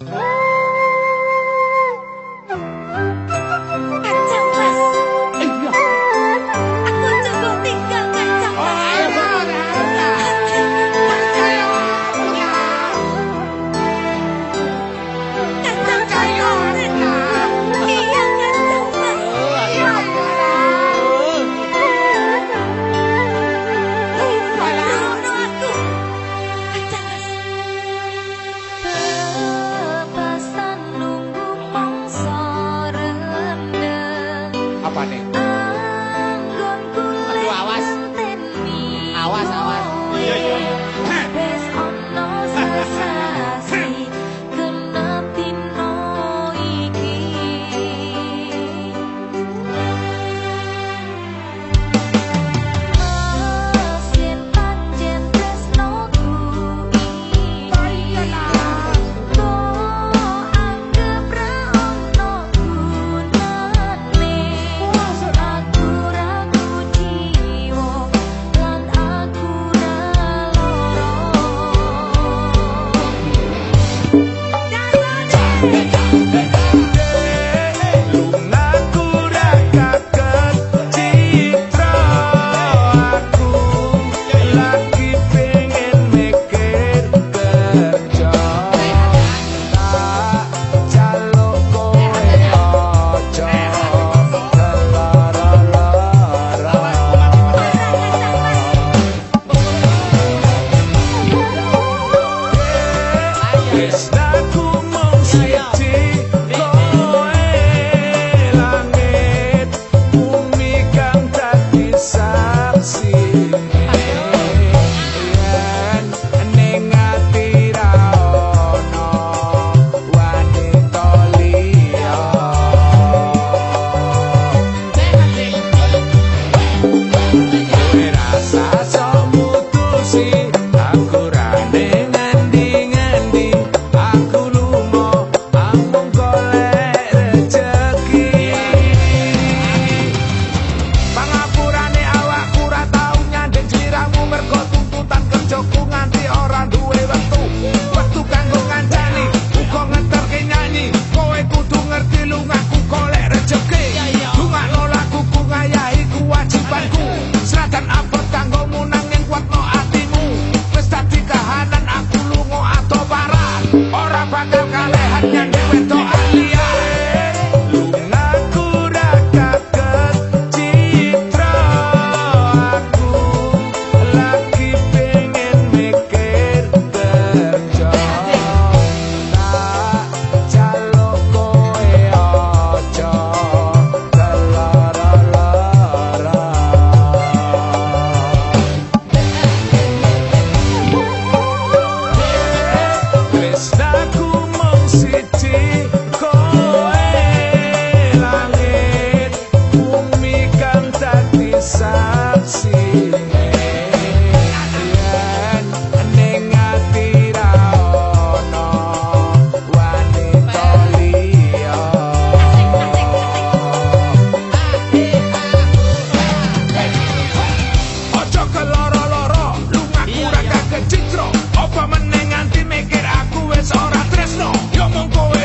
Bye. yeah, yeah.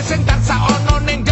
sing tansah ana ning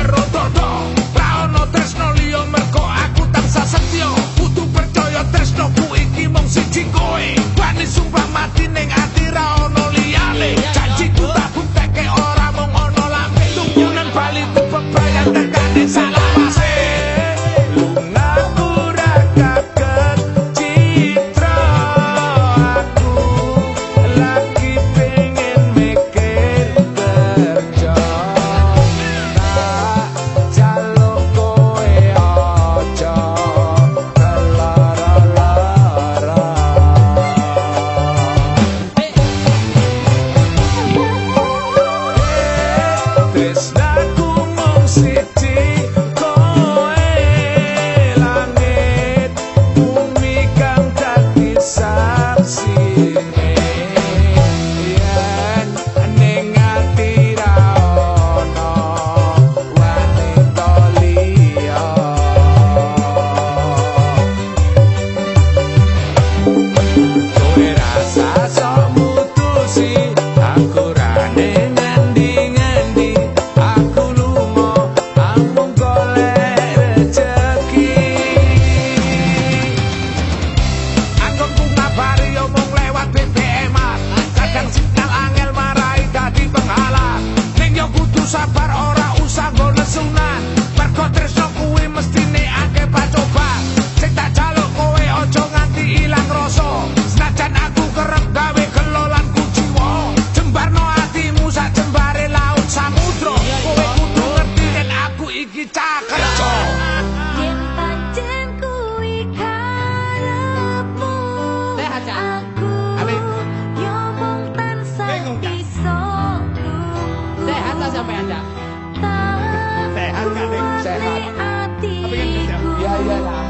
iyalah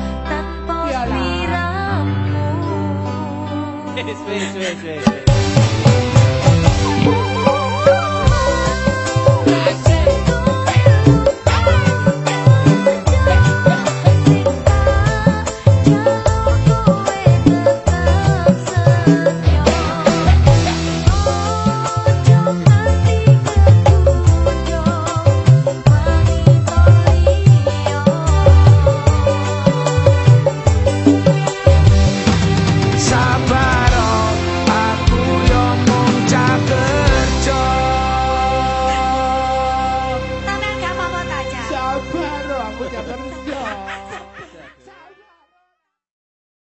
iyalah wes